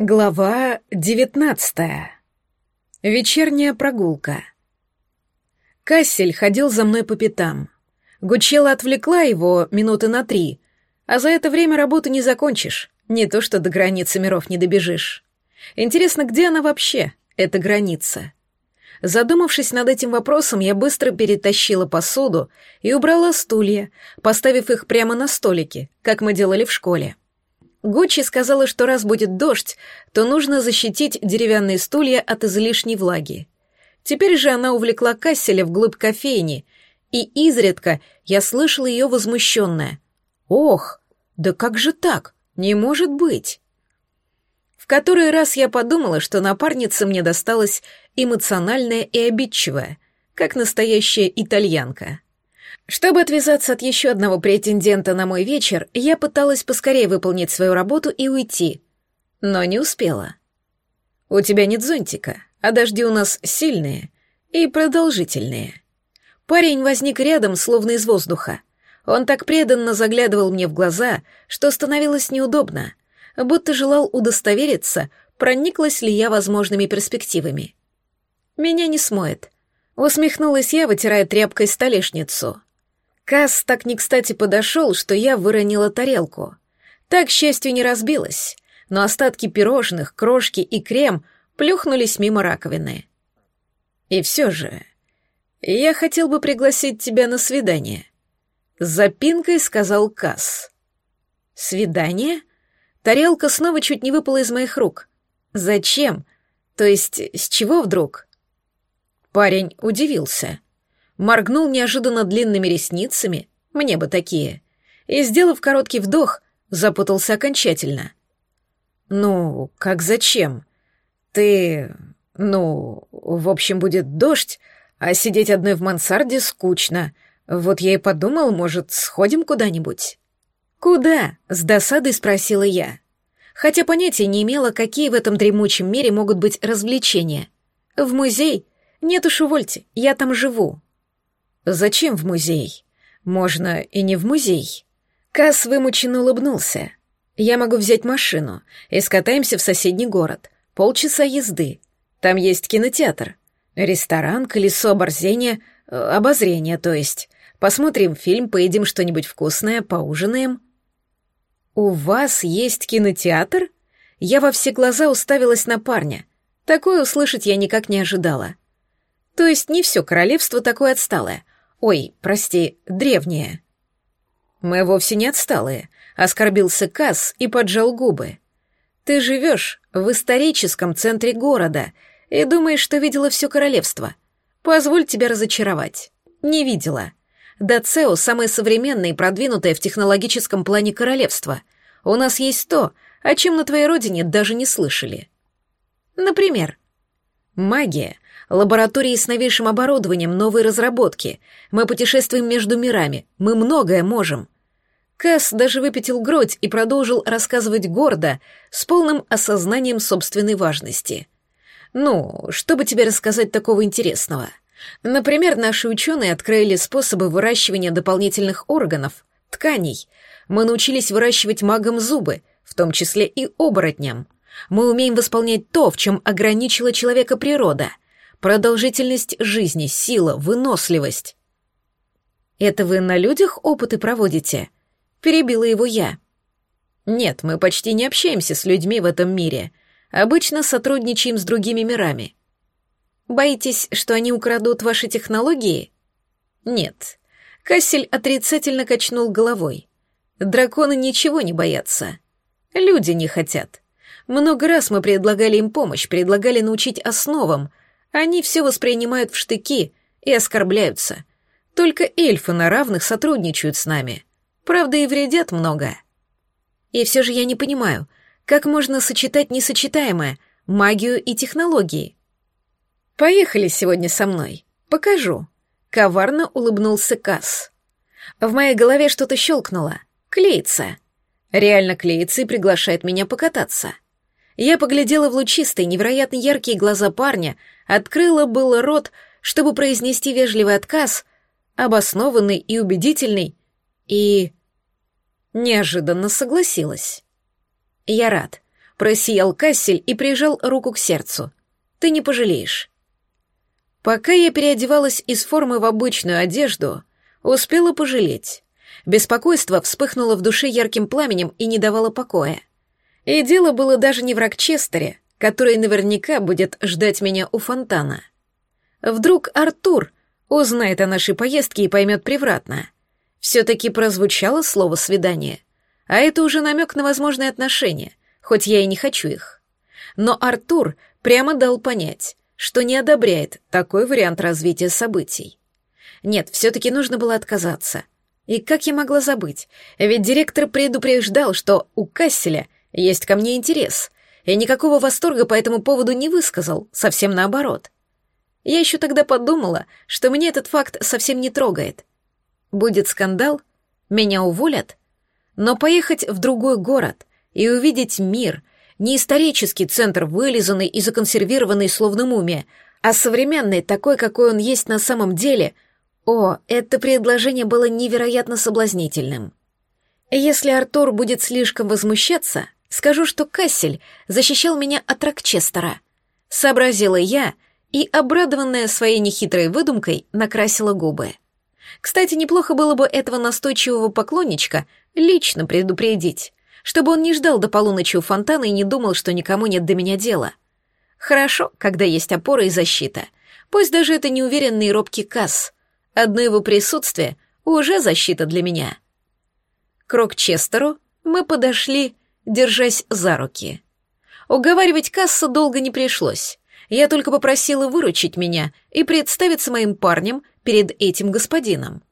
Глава девятнадцатая. Вечерняя прогулка. Кассель ходил за мной по пятам. Гучела отвлекла его минуты на три, а за это время работу не закончишь, не то что до границы миров не добежишь. Интересно, где она вообще, эта граница? Задумавшись над этим вопросом, я быстро перетащила посуду и убрала стулья, поставив их прямо на столики, как мы делали в школе. Гуччи сказала, что раз будет дождь, то нужно защитить деревянные стулья от излишней влаги. Теперь же она увлекла Касселя вглубь кофейни, и изредка я слышала ее возмущенное. «Ох, да как же так? Не может быть!» В который раз я подумала, что напарница мне досталась эмоциональная и обидчивая, как настоящая итальянка. Чтобы отвязаться от еще одного претендента на мой вечер, я пыталась поскорее выполнить свою работу и уйти, но не успела. «У тебя нет зонтика, а дожди у нас сильные и продолжительные». Парень возник рядом, словно из воздуха. Он так преданно заглядывал мне в глаза, что становилось неудобно, будто желал удостовериться, прониклась ли я возможными перспективами. «Меня не смоет», — усмехнулась я, вытирая тряпкой столешницу. Касс так не кстати подошел, что я выронила тарелку. Так, к счастью, не разбилась, но остатки пирожных, крошки и крем плюхнулись мимо раковины. И все же, я хотел бы пригласить тебя на свидание. С запинкой сказал Касс. Свидание? Тарелка снова чуть не выпала из моих рук. Зачем? То есть, с чего вдруг? Парень удивился моргнул неожиданно длинными ресницами, мне бы такие, и, сделав короткий вдох, запутался окончательно. «Ну, как зачем? Ты... ну, в общем, будет дождь, а сидеть одной в мансарде скучно. Вот я и подумал, может, сходим куда-нибудь?» «Куда?» — с досадой спросила я. Хотя понятия не имела, какие в этом дремучем мире могут быть развлечения. «В музей? Нет уж, увольте, я там живу». Зачем в музей? Можно и не в музей. Касс вымученно улыбнулся. Я могу взять машину и скатаемся в соседний город. Полчаса езды. Там есть кинотеатр. Ресторан, колесо оборзения, э, обозрения, то есть. Посмотрим фильм, поедим что-нибудь вкусное, поужинаем. У вас есть кинотеатр? Я во все глаза уставилась на парня. Такое услышать я никак не ожидала. То есть не все королевство такое отсталое. Ой, прости, древнее. Мы вовсе не отсталые, оскорбился Касс и поджал губы. Ты живешь в историческом центре города и думаешь, что видела все королевство. Позволь тебя разочаровать. Не видела. Дацео — самое современное и продвинутое в технологическом плане королевство. У нас есть то, о чем на твоей родине даже не слышали. Например, магия — лаборатории с новейшим оборудованием, новые разработки. Мы путешествуем между мирами, мы многое можем. Касс даже выпятил грудь и продолжил рассказывать гордо, с полным осознанием собственной важности. «Ну, что бы тебе рассказать такого интересного?» Например, наши ученые открыли способы выращивания дополнительных органов, тканей. Мы научились выращивать магам зубы, в том числе и оборотням. Мы умеем восполнять то, в чем ограничила человека природа — продолжительность жизни, сила, выносливость. Это вы на людях опыты проводите? Перебила его я. Нет, мы почти не общаемся с людьми в этом мире. Обычно сотрудничаем с другими мирами. Боитесь, что они украдут ваши технологии? Нет. Кассель отрицательно качнул головой. Драконы ничего не боятся. Люди не хотят. Много раз мы предлагали им помощь, предлагали научить основам, они все воспринимают в штыки и оскорбляются. Только эльфы на равных сотрудничают с нами. Правда, и вредят много. И все же я не понимаю, как можно сочетать несочетаемое, магию и технологии. Поехали сегодня со мной. Покажу. Коварно улыбнулся Касс. В моей голове что-то щелкнуло. Клеится. Реально клеится и приглашает меня покататься. Я поглядела в лучистые, невероятно яркие глаза парня, открыла было рот, чтобы произнести вежливый отказ, обоснованный и убедительный, и... неожиданно согласилась. Я рад. просиял Кассель и прижал руку к сердцу. «Ты не пожалеешь». Пока я переодевалась из формы в обычную одежду, успела пожалеть. Беспокойство вспыхнуло в душе ярким пламенем и не давало покоя. И дело было даже не в Рокчестере, который наверняка будет ждать меня у фонтана. Вдруг Артур узнает о нашей поездке и поймет превратно. Все-таки прозвучало слово «свидание», а это уже намек на возможные отношения, хоть я и не хочу их. Но Артур прямо дал понять, что не одобряет такой вариант развития событий. Нет, все-таки нужно было отказаться. И как я могла забыть? Ведь директор предупреждал, что у Касселя есть ко мне интерес, и никакого восторга по этому поводу не высказал, совсем наоборот. Я еще тогда подумала, что меня этот факт совсем не трогает. Будет скандал, меня уволят, но поехать в другой город и увидеть мир, не исторический центр, вылизанный и законсервированный словно мумия, а современный, такой, какой он есть на самом деле, о, это предложение было невероятно соблазнительным. Если Артур будет слишком возмущаться, скажу, что Кассель защищал меня от Рокчестера. Сообразила я и, обрадованная своей нехитрой выдумкой, накрасила губы. Кстати, неплохо было бы этого настойчивого поклонничка лично предупредить, чтобы он не ждал до полуночи у фонтана и не думал, что никому нет до меня дела. Хорошо, когда есть опора и защита. Пусть даже это неуверенный и робкий Касс. Одно его присутствие уже защита для меня. К Рокчестеру мы подошли, держась за руки. Уговаривать Касса долго не пришлось. Я только попросила выручить меня и представиться моим парнем перед этим господином.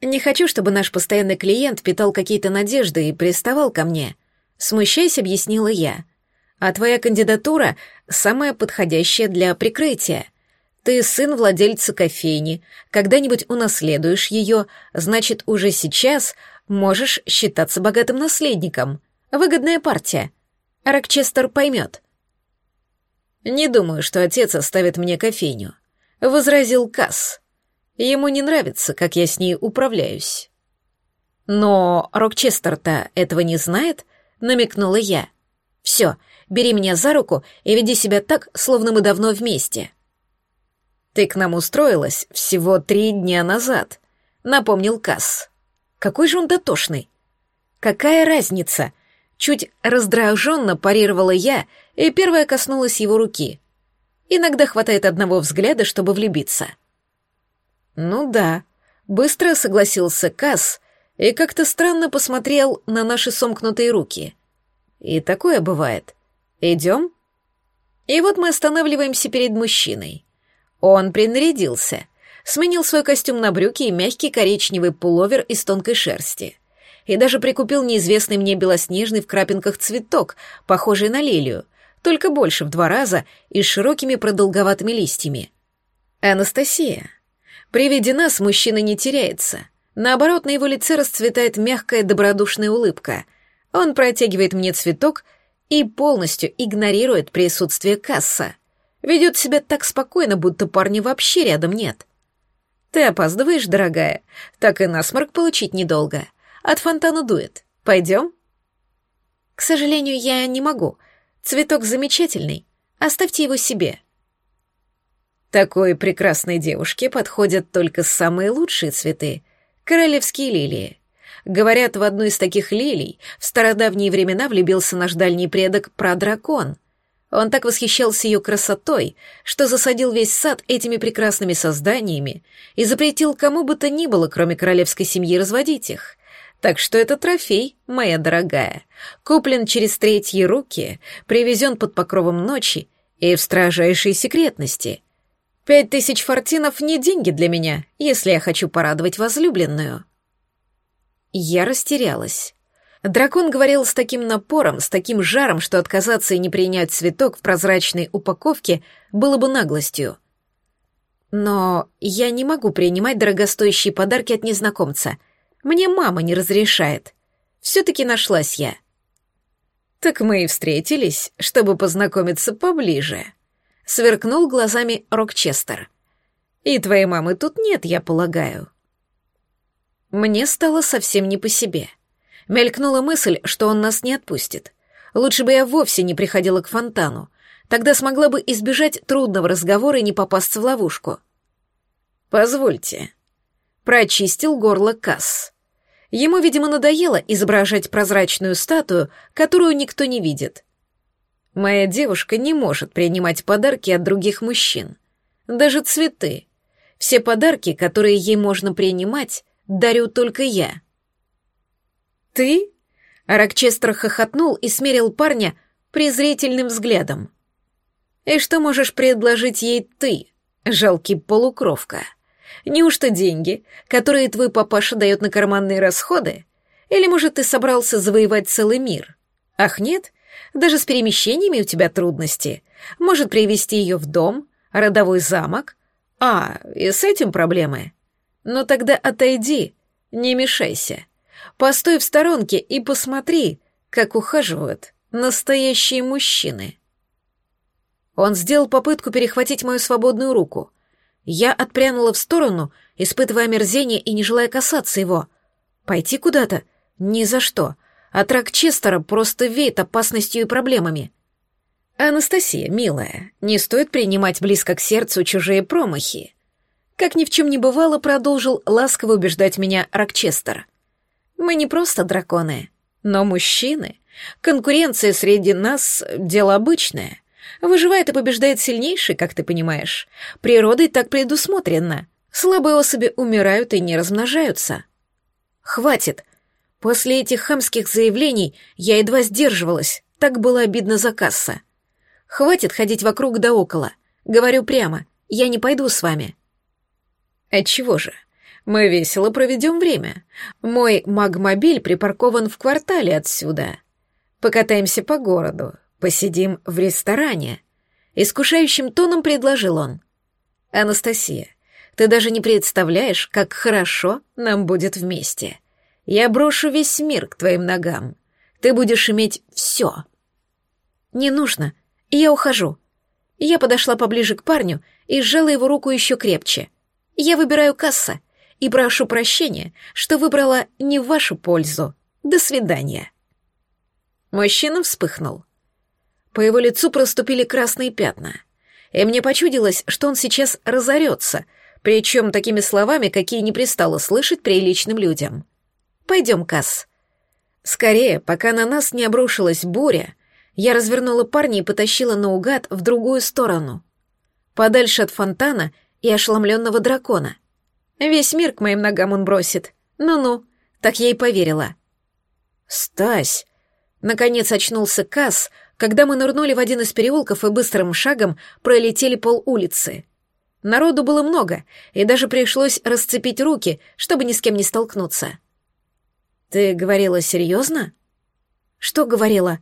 Не хочу, чтобы наш постоянный клиент питал какие-то надежды и приставал ко мне. Смущаясь, объяснила я. А твоя кандидатура самая подходящая для прикрытия. Ты сын владельца кофейни, когда-нибудь унаследуешь ее, значит, уже сейчас можешь считаться богатым наследником. Выгодная партия. Рокчестер поймет. Не думаю, что отец оставит мне кофейню, возразил Касс. Ему не нравится, как я с ней управляюсь. Но Рокчестер-то этого не знает, намекнула я. Все, бери меня за руку и веди себя так, словно мы давно вместе. Ты к нам устроилась всего три дня назад, напомнил Касс. Какой же он дотошный. Какая разница? Чуть раздраженно парировала я и первая коснулась его руки. Иногда хватает одного взгляда, чтобы влюбиться. «Ну да», — быстро согласился Касс и как-то странно посмотрел на наши сомкнутые руки. «И такое бывает. Идем?» И вот мы останавливаемся перед мужчиной. Он принарядился, сменил свой костюм на брюки и мягкий коричневый пуловер из тонкой шерсти. И даже прикупил неизвестный мне белоснежный в крапинках цветок, похожий на лилию, только больше в два раза и с широкими продолговатыми листьями. Анастасия. При виде нас мужчина не теряется. Наоборот, на его лице расцветает мягкая добродушная улыбка. Он протягивает мне цветок и полностью игнорирует присутствие касса. Ведет себя так спокойно, будто парня вообще рядом нет. Ты опаздываешь, дорогая. Так и насморк получить недолго. От фонтана дует. Пойдем? К сожалению, я не могу. Цветок замечательный. Оставьте его себе. Такой прекрасной девушке подходят только самые лучшие цветы — королевские лилии. Говорят, в одну из таких лилий в стародавние времена влюбился наш дальний предок Прадракон. Он так восхищался ее красотой, что засадил весь сад этими прекрасными созданиями и запретил кому бы то ни было, кроме королевской семьи, разводить их. Так что это трофей, моя дорогая, куплен через третьи руки, привезен под покровом ночи и в строжайшей секретности — Пять тысяч фортинов не деньги для меня, если я хочу порадовать возлюбленную. Я растерялась. Дракон говорил с таким напором, с таким жаром, что отказаться и не принять цветок в прозрачной упаковке было бы наглостью. Но я не могу принимать дорогостоящие подарки от незнакомца. Мне мама не разрешает. Все-таки нашлась я. Так мы и встретились, чтобы познакомиться поближе сверкнул глазами Рокчестер. «И твоей мамы тут нет, я полагаю». Мне стало совсем не по себе. Мелькнула мысль, что он нас не отпустит. Лучше бы я вовсе не приходила к фонтану. Тогда смогла бы избежать трудного разговора и не попасться в ловушку. «Позвольте». Прочистил горло Касс. Ему, видимо, надоело изображать прозрачную статую, которую никто не видит. Моя девушка не может принимать подарки от других мужчин. Даже цветы. Все подарки, которые ей можно принимать, дарю только я. «Ты?» Рокчестер хохотнул и смерил парня презрительным взглядом. «И что можешь предложить ей ты, жалкий полукровка? Неужто деньги, которые твой папаша дает на карманные расходы? Или, может, ты собрался завоевать целый мир? Ах, нет? Даже с перемещениями у тебя трудности. Может привести ее в дом, родовой замок? А, и с этим проблемы? Ну тогда отойди, не мешайся. Постой в сторонке и посмотри, как ухаживают настоящие мужчины. Он сделал попытку перехватить мою свободную руку. Я отпрянула в сторону, испытывая мерзение и не желая касаться его. Пойти куда-то? Ни за что. От Рокчестера просто веет опасностью и проблемами. Анастасия, милая, не стоит принимать близко к сердцу чужие промахи. Как ни в чем не бывало, продолжил ласково убеждать меня Рокчестер. Мы не просто драконы, но мужчины. Конкуренция среди нас — дело обычное. Выживает и побеждает сильнейший, как ты понимаешь. Природой так предусмотрено. Слабые особи умирают и не размножаются. Хватит. После этих хамских заявлений я едва сдерживалась. Так было обидно за касса. Хватит ходить вокруг да около. Говорю прямо, я не пойду с вами. Отчего же? Мы весело проведем время. Мой магмобиль припаркован в квартале отсюда. Покатаемся по городу, посидим в ресторане. Искушающим тоном предложил он. Анастасия, ты даже не представляешь, как хорошо нам будет вместе. Я брошу весь мир к твоим ногам. Ты будешь иметь все. Не нужно, я ухожу. Я подошла поближе к парню и сжала его руку еще крепче. Я выбираю касса и прошу прощения, что выбрала не в вашу пользу. До свидания». Мужчина вспыхнул. По его лицу проступили красные пятна, и мне почудилось, что он сейчас разорется, причем такими словами, какие не пристало слышать приличным людям. «Пойдем, Касс». Скорее, пока на нас не обрушилась буря, я развернула парня и потащила наугад в другую сторону, подальше от фонтана и ошеломленного дракона — Весь мир к моим ногам он бросит. Ну-ну, так я и поверила. «Стась!» Наконец очнулся Касс, когда мы нырнули в один из переулков и быстрым шагом пролетели пол улицы. Народу было много, и даже пришлось расцепить руки, чтобы ни с кем не столкнуться. «Ты говорила серьезно?» «Что говорила?»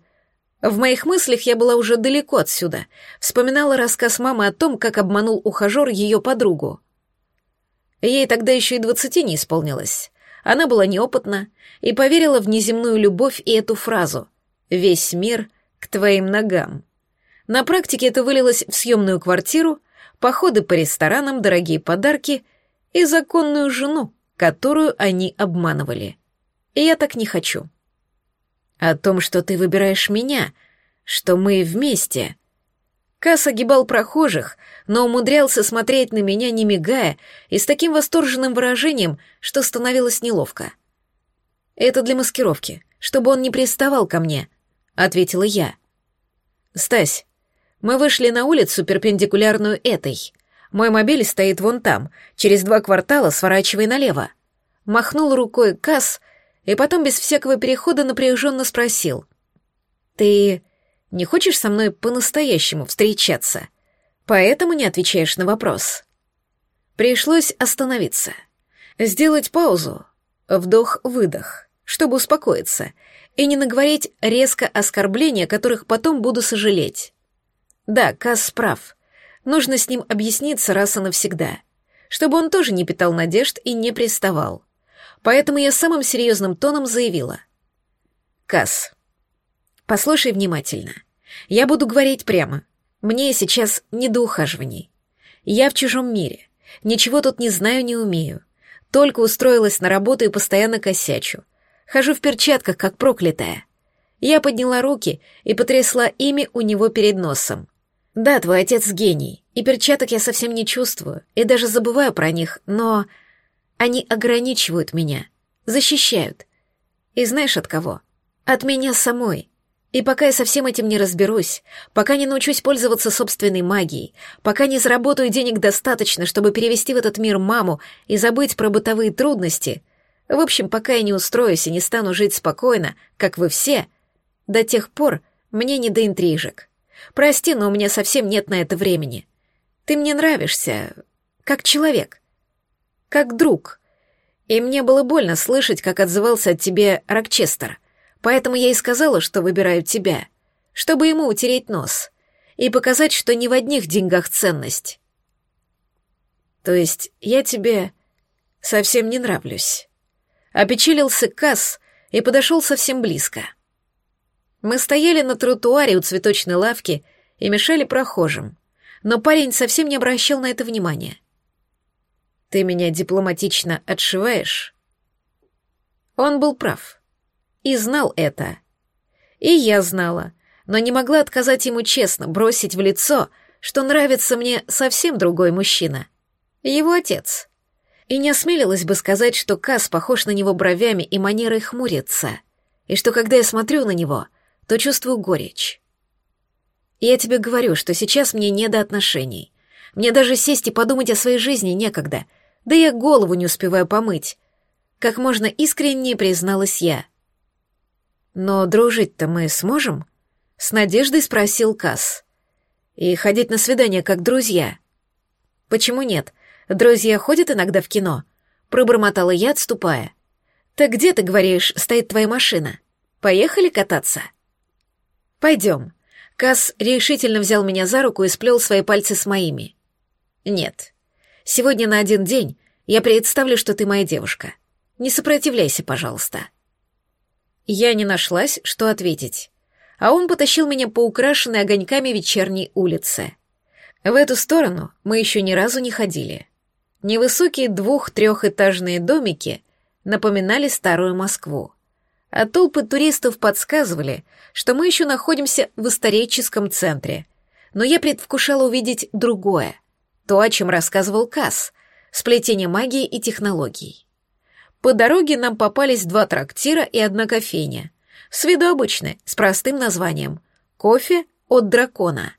В моих мыслях я была уже далеко отсюда, вспоминала рассказ мамы о том, как обманул ухажер ее подругу. Ей тогда еще и двадцати не исполнилось. Она была неопытна и поверила в неземную любовь и эту фразу «Весь мир к твоим ногам». На практике это вылилось в съемную квартиру, походы по ресторанам, дорогие подарки и законную жену, которую они обманывали. И я так не хочу. О том, что ты выбираешь меня, что мы вместе. Касс огибал прохожих, но умудрялся смотреть на меня, не мигая, и с таким восторженным выражением, что становилось неловко. «Это для маскировки, чтобы он не приставал ко мне», — ответила я. «Стась, мы вышли на улицу, перпендикулярную этой. Мой мобиль стоит вон там, через два квартала сворачивай налево». Махнул рукой Касс и потом без всякого перехода напряженно спросил. «Ты не хочешь со мной по-настоящему встречаться?» Поэтому не отвечаешь на вопрос. Пришлось остановиться. Сделать паузу, вдох-выдох, чтобы успокоиться, и не наговорить резко оскорбления, которых потом буду сожалеть. Да, Касс прав. Нужно с ним объясниться раз и навсегда, чтобы он тоже не питал надежд и не приставал. Поэтому я самым серьезным тоном заявила. «Касс, послушай внимательно. Я буду говорить прямо, мне сейчас не до ухаживаний. Я в чужом мире. Ничего тут не знаю, не умею. Только устроилась на работу и постоянно косячу. Хожу в перчатках, как проклятая. Я подняла руки и потрясла ими у него перед носом. Да, твой отец гений, и перчаток я совсем не чувствую, и даже забываю про них, но они ограничивают меня, защищают. И знаешь от кого? От меня самой. И пока я со всем этим не разберусь, пока не научусь пользоваться собственной магией, пока не заработаю денег достаточно, чтобы перевести в этот мир маму и забыть про бытовые трудности, в общем, пока я не устроюсь и не стану жить спокойно, как вы все, до тех пор мне не до интрижек. Прости, но у меня совсем нет на это времени. Ты мне нравишься, как человек, как друг. И мне было больно слышать, как отзывался от тебе Рокчестер. Поэтому я и сказала, что выбираю тебя, чтобы ему утереть нос и показать, что не в одних деньгах ценность. То есть я тебе совсем не нравлюсь. Опечалился Касс и подошел совсем близко. Мы стояли на тротуаре у цветочной лавки и мешали прохожим, но парень совсем не обращал на это внимания. «Ты меня дипломатично отшиваешь?» Он был прав. И знал это. И я знала, но не могла отказать ему честно, бросить в лицо, что нравится мне совсем другой мужчина. Его отец. И не осмелилась бы сказать, что Кас похож на него бровями и манерой хмуриться, и что когда я смотрю на него, то чувствую горечь. Я тебе говорю, что сейчас мне не до отношений. Мне даже сесть и подумать о своей жизни некогда, да я голову не успеваю помыть. Как можно искреннее призналась я. Но дружить-то мы сможем? С надеждой спросил Кас. И ходить на свидания как друзья. Почему нет? Друзья ходят иногда в кино. Пробормотала я, отступая. Так где, ты говоришь, стоит твоя машина? Поехали кататься? Пойдем. Кас решительно взял меня за руку и сплел свои пальцы с моими. Нет. Сегодня на один день я представлю, что ты моя девушка. Не сопротивляйся, пожалуйста. Я не нашлась, что ответить. А он потащил меня по украшенной огоньками вечерней улице. В эту сторону мы еще ни разу не ходили. Невысокие двух-трехэтажные домики напоминали старую Москву. А толпы туристов подсказывали, что мы еще находимся в историческом центре. Но я предвкушала увидеть другое, то, о чем рассказывал Касс, сплетение магии и технологий. По дороге нам попались два трактира и одна кофейня. С виду обычные, с простым названием «Кофе от дракона».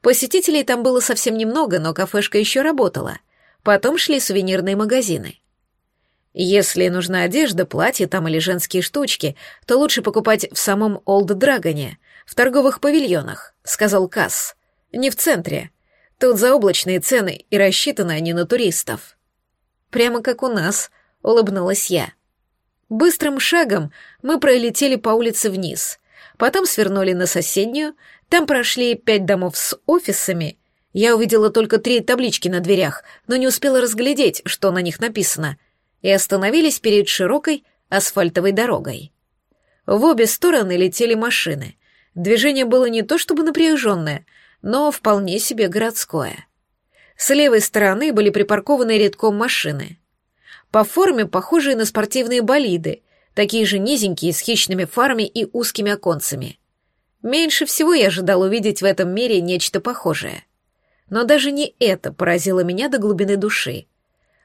Посетителей там было совсем немного, но кафешка еще работала. Потом шли сувенирные магазины. Если нужна одежда, платье там или женские штучки, то лучше покупать в самом Олд Драгоне, в торговых павильонах, сказал Касс. Не в центре. Тут заоблачные цены, и рассчитаны они на туристов. Прямо как у нас, улыбнулась я. Быстрым шагом мы пролетели по улице вниз, потом свернули на соседнюю, там прошли пять домов с офисами. Я увидела только три таблички на дверях, но не успела разглядеть, что на них написано — и остановились перед широкой асфальтовой дорогой. В обе стороны летели машины. Движение было не то чтобы напряженное, но вполне себе городское. С левой стороны были припаркованы редком машины. По форме похожие на спортивные болиды, такие же низенькие, с хищными фарами и узкими оконцами. Меньше всего я ожидал увидеть в этом мире нечто похожее. Но даже не это поразило меня до глубины души.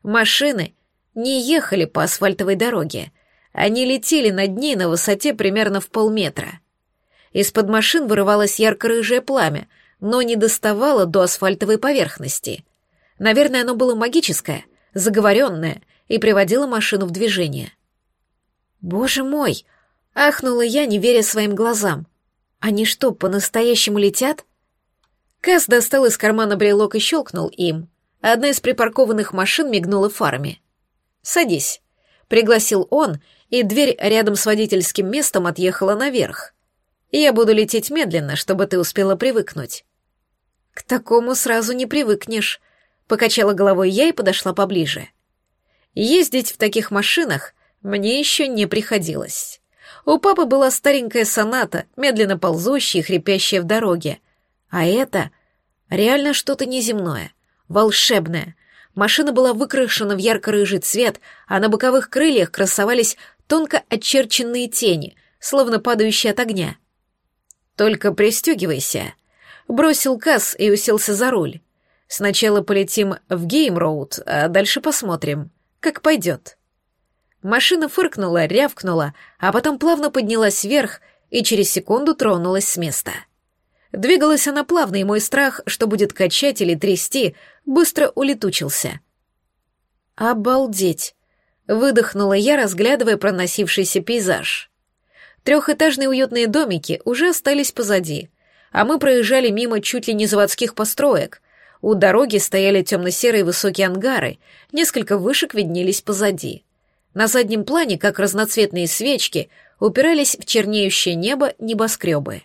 Машины не ехали по асфальтовой дороге, они летели над ней на высоте примерно в полметра. Из-под машин вырывалось ярко-рыжее пламя, но не доставало до асфальтовой поверхности. Наверное, оно было магическое, заговоренное, и приводило машину в движение. «Боже мой!» — ахнула я, не веря своим глазам. «Они что, по-настоящему летят?» Кэс достал из кармана брелок и щелкнул им. Одна из припаркованных машин мигнула фарами. «Садись», — пригласил он, и дверь рядом с водительским местом отъехала наверх. «Я буду лететь медленно, чтобы ты успела привыкнуть». «К такому сразу не привыкнешь», — покачала головой я и подошла поближе. Ездить в таких машинах мне еще не приходилось. У папы была старенькая соната, медленно ползущая и хрипящая в дороге. А это реально что-то неземное, волшебное, Машина была выкрашена в ярко-рыжий цвет, а на боковых крыльях красовались тонко очерченные тени, словно падающий от огня. «Только пристегивайся», — бросил Касс и уселся за руль. «Сначала полетим в Гейм-Роуд, а дальше посмотрим, как пойдет». Машина фыркнула, рявкнула, а потом плавно поднялась вверх и через секунду тронулась с места. Двигалась она плавно, и мой страх, что будет качать или трясти, быстро улетучился. «Обалдеть!» — выдохнула я, разглядывая проносившийся пейзаж. Трехэтажные уютные домики уже остались позади, а мы проезжали мимо чуть ли не заводских построек. У дороги стояли темно-серые высокие ангары, несколько вышек виднелись позади. На заднем плане, как разноцветные свечки, упирались в чернеющее небо небоскребы.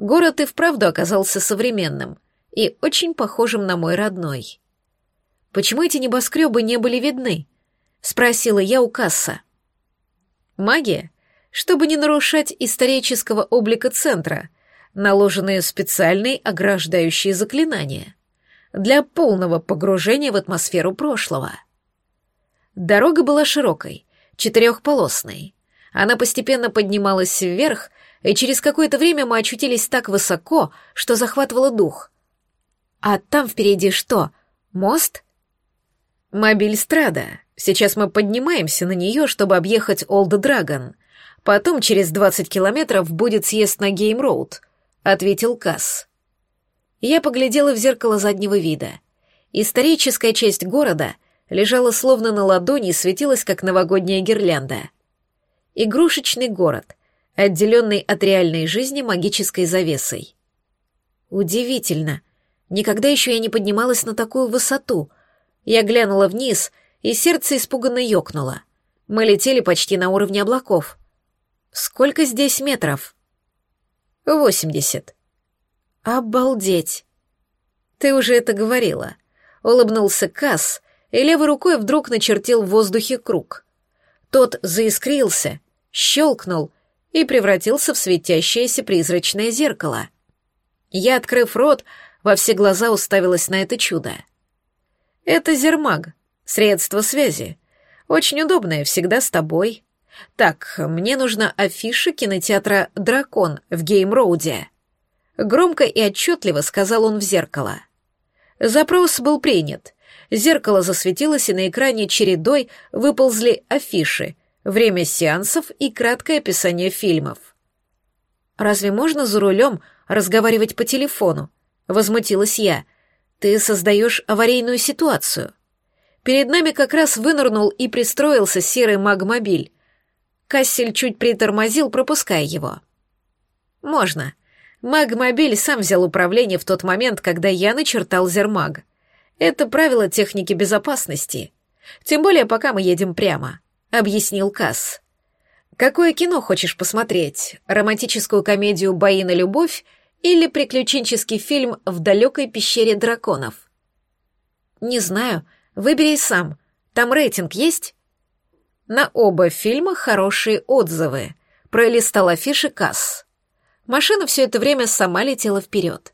Город и вправду оказался современным и очень похожим на мой родной. «Почему эти небоскребы не были видны?» — спросила я у касса. «Магия, чтобы не нарушать исторического облика центра, наложенные специальные ограждающие заклинания для полного погружения в атмосферу прошлого». Дорога была широкой, четырехполосной. Она постепенно поднималась вверх, и через какое-то время мы очутились так высоко, что захватывало дух. А там впереди что? Мост? Мобиль Страда. Сейчас мы поднимаемся на нее, чтобы объехать Олд Драгон. Потом через 20 километров будет съезд на Гейм-Роуд, ответил Касс. Я поглядела в зеркало заднего вида. Историческая часть города лежала словно на ладони и светилась, как новогодняя гирлянда. Игрушечный город, отделенный от реальной жизни магической завесой. Удивительно. Никогда еще я не поднималась на такую высоту. Я глянула вниз, и сердце испуганно ёкнуло. Мы летели почти на уровне облаков. Сколько здесь метров? Восемьдесят. Обалдеть. Ты уже это говорила. Улыбнулся Касс, и левой рукой вдруг начертил в воздухе круг. Тот заискрился, щелкнул и превратился в светящееся призрачное зеркало. Я, открыв рот, во все глаза уставилась на это чудо. Это зермаг, средство связи. Очень удобное, всегда с тобой. Так, мне нужна афиша кинотеатра «Дракон» в Гейм-Роуде. Громко и отчетливо сказал он в зеркало. Запрос был принят. Зеркало засветилось, и на экране чередой выползли афиши, время сеансов и краткое описание фильмов. «Разве можно за рулем разговаривать по телефону?» — возмутилась я. «Ты создаешь аварийную ситуацию». Перед нами как раз вынырнул и пристроился серый магмобиль. Кассель чуть притормозил, пропуская его. «Можно». Магмобиль сам взял управление в тот момент, когда я начертал зермаг. Это правило техники безопасности. Тем более, пока мы едем прямо. — объяснил Касс. «Какое кино хочешь посмотреть? Романтическую комедию «Бои на любовь» или приключенческий фильм «В далекой пещере драконов»?» «Не знаю. Выбери сам. Там рейтинг есть?» На оба фильма хорошие отзывы. Пролистал афиши Касс. Машина все это время сама летела вперед.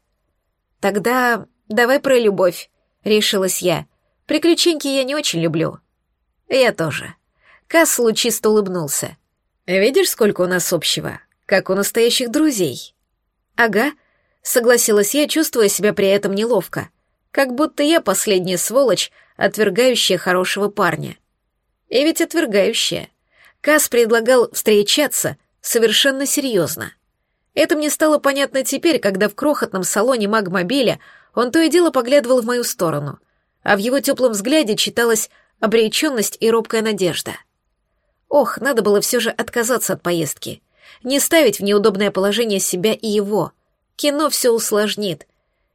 «Тогда давай про любовь», — решилась я. «Приключеньки я не очень люблю». «Я тоже», Касс лучисто улыбнулся. «Видишь, сколько у нас общего? Как у настоящих друзей». «Ага», — согласилась я, чувствуя себя при этом неловко. Как будто я последняя сволочь, отвергающая хорошего парня. И ведь отвергающая. Касс предлагал встречаться совершенно серьезно. Это мне стало понятно теперь, когда в крохотном салоне магмобиля он то и дело поглядывал в мою сторону, а в его теплом взгляде читалась обреченность и робкая надежда. Ох, надо было все же отказаться от поездки. Не ставить в неудобное положение себя и его. Кино все усложнит.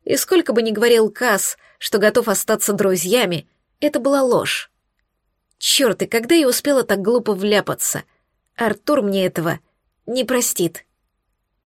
И сколько бы ни говорил Касс, что готов остаться друзьями, это была ложь. Черт, и когда я успела так глупо вляпаться? Артур мне этого не простит.